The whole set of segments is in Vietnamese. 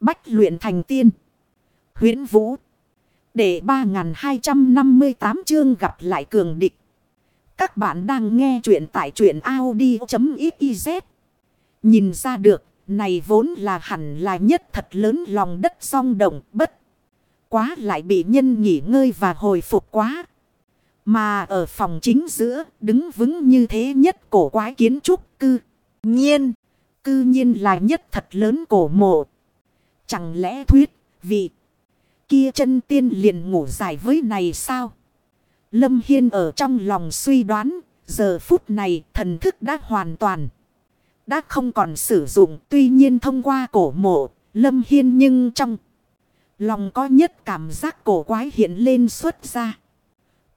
Bách luyện thành tiên. huyễn Vũ. Để 3258 chương gặp lại cường địch. Các bạn đang nghe truyện tại truyện Audi.xyz. Nhìn ra được, này vốn là hẳn là nhất thật lớn lòng đất song động bất. Quá lại bị nhân nghỉ ngơi và hồi phục quá. Mà ở phòng chính giữa, đứng vững như thế nhất cổ quái kiến trúc cư. Nhiên, cư nhiên là nhất thật lớn cổ mộ. Chẳng lẽ thuyết, vì kia chân tiên liền ngủ dài với này sao? Lâm Hiên ở trong lòng suy đoán, giờ phút này thần thức đã hoàn toàn. Đã không còn sử dụng, tuy nhiên thông qua cổ mộ, Lâm Hiên nhưng trong lòng có nhất cảm giác cổ quái hiện lên xuất ra.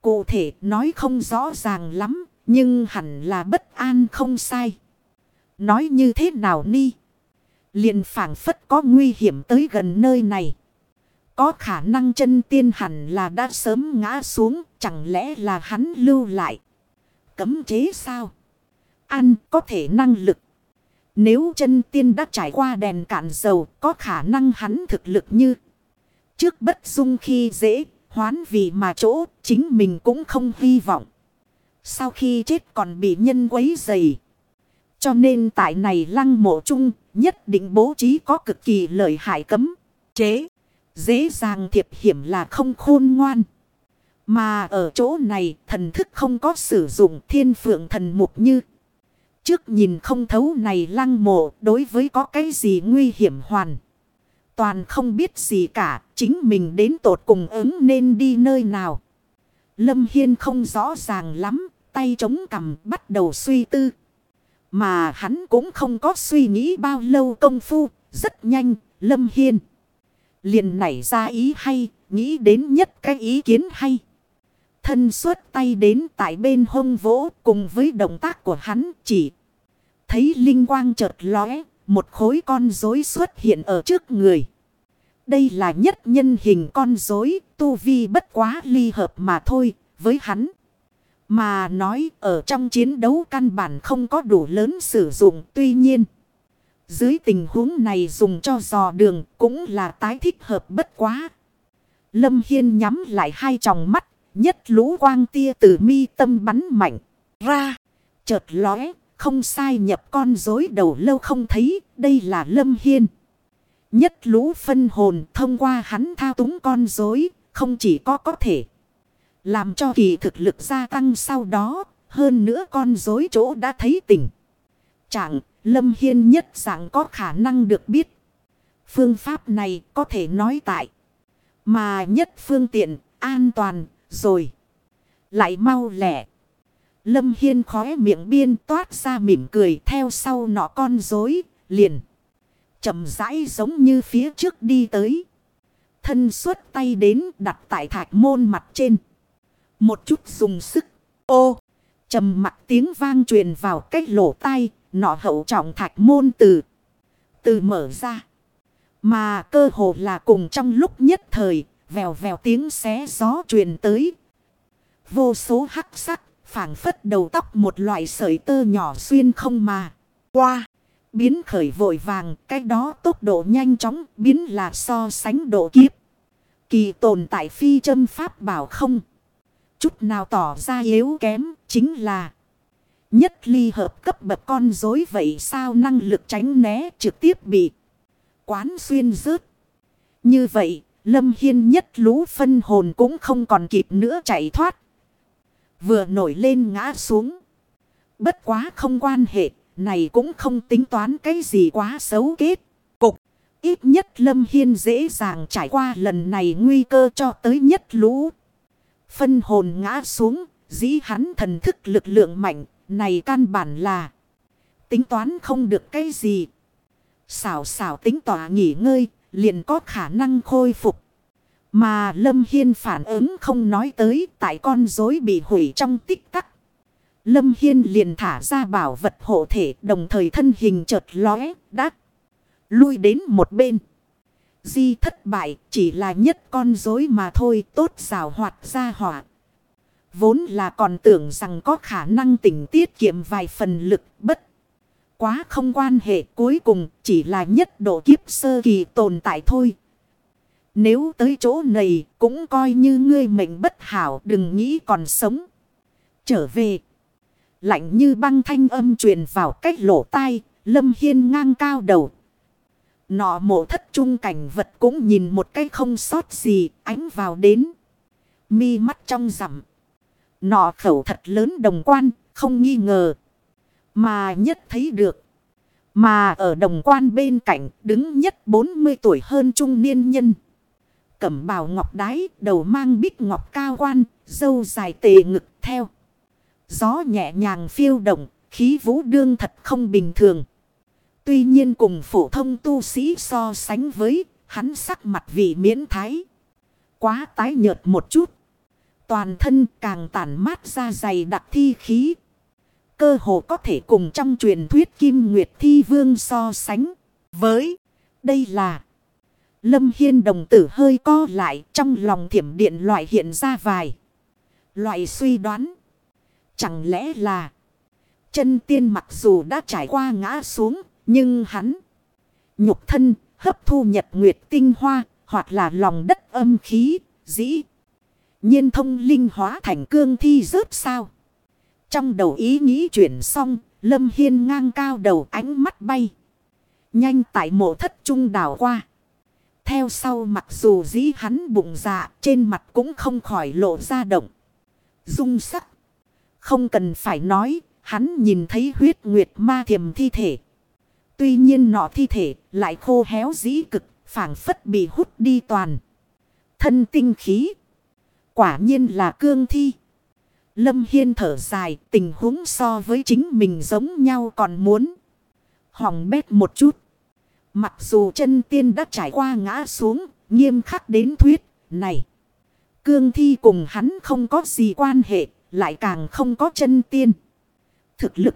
Cụ thể nói không rõ ràng lắm, nhưng hẳn là bất an không sai. Nói như thế nào ni? Liền phảng phất có nguy hiểm tới gần nơi này. Có khả năng chân tiên hẳn là đã sớm ngã xuống, chẳng lẽ là hắn lưu lại. Cấm chế sao? Ăn có thể năng lực. Nếu chân tiên đã trải qua đèn cạn dầu, có khả năng hắn thực lực như. Trước bất dung khi dễ, hoán vì mà chỗ, chính mình cũng không hy vọng. Sau khi chết còn bị nhân quấy dày. Cho nên tại này lăng mộ chung, nhất định bố trí có cực kỳ lợi hại cấm, chế. Dễ dàng thiệp hiểm là không khôn ngoan. Mà ở chỗ này thần thức không có sử dụng thiên phượng thần mục như. Trước nhìn không thấu này lăng mộ đối với có cái gì nguy hiểm hoàn. Toàn không biết gì cả, chính mình đến tột cùng ứng nên đi nơi nào. Lâm Hiên không rõ ràng lắm, tay chống cằm bắt đầu suy tư. Mà hắn cũng không có suy nghĩ bao lâu công phu, rất nhanh, Lâm Hiên. Liền nảy ra ý hay, nghĩ đến nhất cái ý kiến hay. Thân suốt tay đến tại bên hông vỗ cùng với động tác của hắn chỉ. Thấy linh quang chợt lóe, một khối con rối xuất hiện ở trước người. Đây là nhất nhân hình con rối tu vi bất quá ly hợp mà thôi, với hắn. Mà nói ở trong chiến đấu căn bản không có đủ lớn sử dụng tuy nhiên. Dưới tình huống này dùng cho dò đường cũng là tái thích hợp bất quá. Lâm Hiên nhắm lại hai tròng mắt, nhất lũ quang tia từ mi tâm bắn mạnh ra. Chợt lóe, không sai nhập con rối đầu lâu không thấy, đây là Lâm Hiên. Nhất lũ phân hồn thông qua hắn thao túng con rối không chỉ có có thể làm cho kỳ thực lực gia tăng sau đó, hơn nữa con dối chỗ đã thấy tỉnh. Chẳng, Lâm Hiên nhất dạng có khả năng được biết. Phương pháp này có thể nói tại. Mà nhất phương tiện, an toàn, rồi. Lại mau lẻ. Lâm Hiên khóe miệng biên toát ra mỉm cười theo sau nọ con dối, liền. chậm rãi giống như phía trước đi tới. Thân suốt tay đến đặt tại thạch môn mặt trên. Một chút dùng sức. Ô! trầm mặt tiếng vang truyền vào cách lỗ tai. Nọ hậu trọng thạch môn từ. Từ mở ra. Mà cơ hồ là cùng trong lúc nhất thời. Vèo vèo tiếng xé gió truyền tới. Vô số hắc sắc. phảng phất đầu tóc một loại sợi tơ nhỏ xuyên không mà. Qua. Biến khởi vội vàng. Cái đó tốc độ nhanh chóng. Biến là so sánh độ kiếp. Kỳ tồn tại phi châm pháp bảo không chút nào tỏ ra yếu kém, chính là nhất ly hợp cấp bậc con dối vậy sao năng lực tránh né trực tiếp bị quán xuyên rớt. Như vậy, Lâm Hiên nhất lũ phân hồn cũng không còn kịp nữa chạy thoát. Vừa nổi lên ngã xuống. Bất quá không quan hệ, này cũng không tính toán cái gì quá xấu kết. Cục, ít nhất Lâm Hiên dễ dàng trải qua lần này nguy cơ cho tới nhất lũ. Phân hồn ngã xuống, dĩ hắn thần thức lực lượng mạnh, này căn bản là tính toán không được cái gì. Xảo xảo tính tỏa nghỉ ngơi, liền có khả năng khôi phục. Mà Lâm Hiên phản ứng không nói tới tại con dối bị hủy trong tích tắc. Lâm Hiên liền thả ra bảo vật hộ thể đồng thời thân hình chợt lóe, đắc. Lui đến một bên. Di thất bại, chỉ là nhất con dối mà thôi, tốt rào hoạt ra hỏa. Vốn là còn tưởng rằng có khả năng tỉnh tiết kiệm vài phần lực, bất. Quá không quan hệ, cuối cùng chỉ là nhất độ kiếp sơ kỳ tồn tại thôi. Nếu tới chỗ này, cũng coi như ngươi mệnh bất hảo, đừng nghĩ còn sống. Trở về. Lạnh như băng thanh âm truyền vào cách lỗ tai. Lâm Hiên ngang cao đầu. Nọ mộ thất trung cảnh vật cũng nhìn một cái không sót gì ánh vào đến. Mi mắt trong rằm. Nọ khẩu thật lớn đồng quan không nghi ngờ. Mà nhất thấy được. Mà ở đồng quan bên cạnh đứng nhất 40 tuổi hơn trung niên nhân. Cẩm bào ngọc đái đầu mang bích ngọc cao quan, dâu dài tề ngực theo. Gió nhẹ nhàng phiêu động, khí vũ đương thật không bình thường. Tuy nhiên cùng phổ thông tu sĩ so sánh với hắn sắc mặt vị miễn thái. Quá tái nhợt một chút. Toàn thân càng tản mát ra dày đặc thi khí. Cơ hồ có thể cùng trong truyền thuyết Kim Nguyệt Thi Vương so sánh. Với đây là Lâm Hiên đồng tử hơi co lại trong lòng thiểm điện loại hiện ra vài. Loại suy đoán. Chẳng lẽ là chân tiên mặc dù đã trải qua ngã xuống nhưng hắn nhục thân hấp thu nhật nguyệt tinh hoa hoặc là lòng đất âm khí dĩ. nhiên thông linh hóa thành cương thi rớt sao. Trong đầu ý nghĩ chuyển xong Lâm Hiên ngang cao đầu ánh mắt bay. Nhanh tại mộ thất trung đảo qua. Theo sau mặc dù dĩ hắn bụng dạ trên mặt cũng không khỏi lộ ra động. Dung sắc. Không cần phải nói, hắn nhìn thấy huyết nguyệt ma thiềm thi thể. Tuy nhiên nọ thi thể lại khô héo dĩ cực, phảng phất bị hút đi toàn. Thân tinh khí. Quả nhiên là cương thi. Lâm Hiên thở dài, tình huống so với chính mình giống nhau còn muốn. Hỏng bét một chút. Mặc dù chân tiên đã trải qua ngã xuống, nghiêm khắc đến thuyết, này. Cương thi cùng hắn không có gì quan hệ, lại càng không có chân tiên. Thực lực.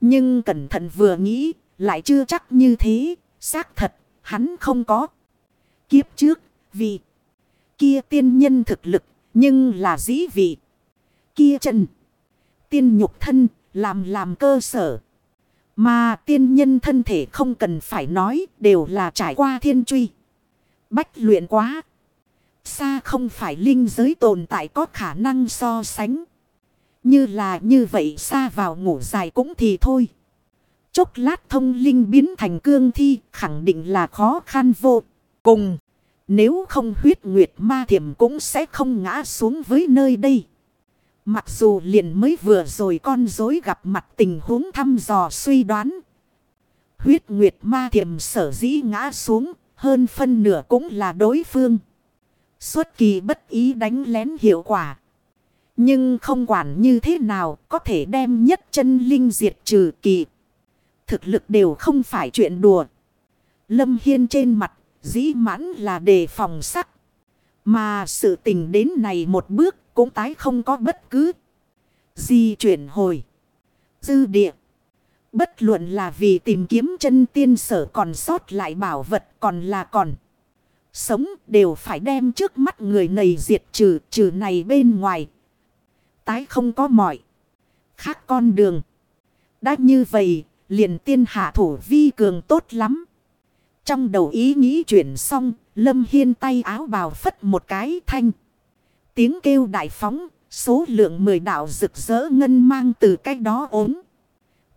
Nhưng cẩn thận vừa nghĩ, lại chưa chắc như thế, xác thật, hắn không có. Kiếp trước, vì kia tiên nhân thực lực, nhưng là dĩ vị. Kia chân, tiên nhục thân, làm làm cơ sở. Mà tiên nhân thân thể không cần phải nói đều là trải qua thiên truy. Bách luyện quá. Xa không phải linh giới tồn tại có khả năng so sánh. Như là như vậy xa vào ngủ dài cũng thì thôi. Chốc lát thông linh biến thành cương thi khẳng định là khó khăn vô cùng. Nếu không huyết nguyệt ma thiểm cũng sẽ không ngã xuống với nơi đây. Mặc dù liền mới vừa rồi con dối gặp mặt tình huống thăm dò suy đoán. Huyết nguyệt ma thiểm sở dĩ ngã xuống, hơn phân nửa cũng là đối phương. Xuất kỳ bất ý đánh lén hiệu quả. Nhưng không quản như thế nào, có thể đem nhất chân linh diệt trừ kỳ. Thực lực đều không phải chuyện đùa. Lâm Hiên trên mặt, dĩ mãn là đề phòng sắc. Mà sự tình đến này một bước cũng tái không có bất cứ gì chuyển hồi. Dư địa. Bất luận là vì tìm kiếm chân tiên sở còn sót lại bảo vật còn là còn. Sống đều phải đem trước mắt người này diệt trừ trừ này bên ngoài. Tái không có mọi. Khác con đường. Đã như vậy liền tiên hạ thủ vi cường tốt lắm. Trong đầu ý nghĩ chuyển xong Lâm Hiên tay áo bào phất một cái thanh. Tiếng kêu đại phóng, số lượng mười đạo rực rỡ ngân mang từ cách đó ốm.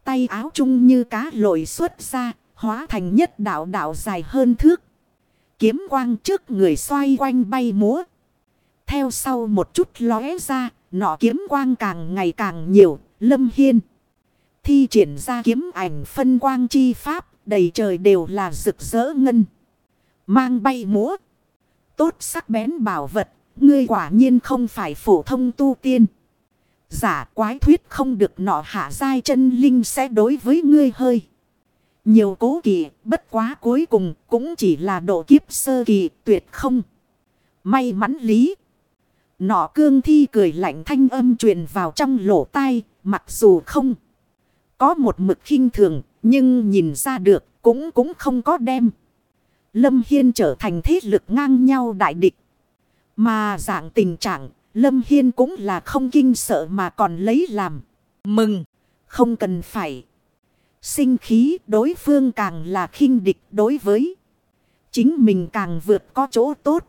Tay áo chung như cá lội xuất ra, hóa thành nhất đạo đạo dài hơn thước. Kiếm quang trước người xoay quanh bay múa. Theo sau một chút lóe ra, nọ kiếm quang càng ngày càng nhiều, lâm hiên. Thi triển ra kiếm ảnh phân quang chi pháp, đầy trời đều là rực rỡ ngân. Mang bay múa. Tốt sắc bén bảo vật, ngươi quả nhiên không phải phổ thông tu tiên. Giả quái thuyết không được nọ hạ giai chân linh sẽ đối với ngươi hơi. Nhiều cố kỳ, bất quá cuối cùng cũng chỉ là độ kiếp sơ kỳ tuyệt không. May mắn lý. Nọ cương thi cười lạnh thanh âm truyền vào trong lỗ tai, mặc dù không có một mực khinh thường, nhưng nhìn ra được cũng cũng không có đem. Lâm Hiên trở thành thế lực ngang nhau đại địch. Mà dạng tình trạng, Lâm Hiên cũng là không kinh sợ mà còn lấy làm. Mừng, không cần phải. Sinh khí đối phương càng là khinh địch đối với. Chính mình càng vượt có chỗ tốt.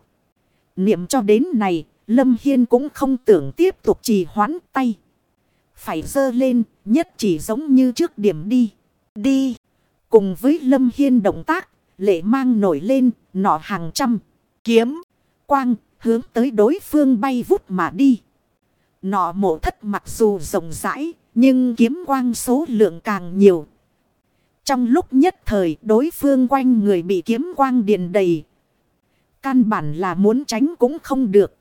Niệm cho đến này, Lâm Hiên cũng không tưởng tiếp tục trì hoãn tay. Phải dơ lên, nhất chỉ giống như trước điểm đi. Đi. Cùng với Lâm Hiên động tác, lệ mang nổi lên, nọ hàng trăm. Kiếm, quang, hướng tới đối phương bay vút mà đi. Nọ mộ thất mặc dù rộng rãi, nhưng kiếm quang số lượng càng nhiều. Trong lúc nhất thời đối phương quanh người bị kiếm quang điền đầy. Căn bản là muốn tránh cũng không được.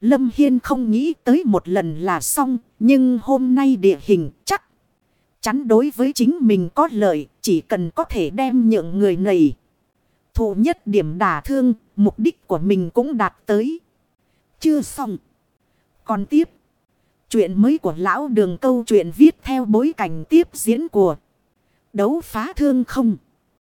Lâm Hiên không nghĩ tới một lần là xong, nhưng hôm nay địa hình chắc chắn đối với chính mình có lợi, chỉ cần có thể đem những người này. Thụ nhất điểm đả thương, mục đích của mình cũng đạt tới. Chưa xong. Còn tiếp. Chuyện mới của lão đường câu chuyện viết theo bối cảnh tiếp diễn của đấu phá thương không.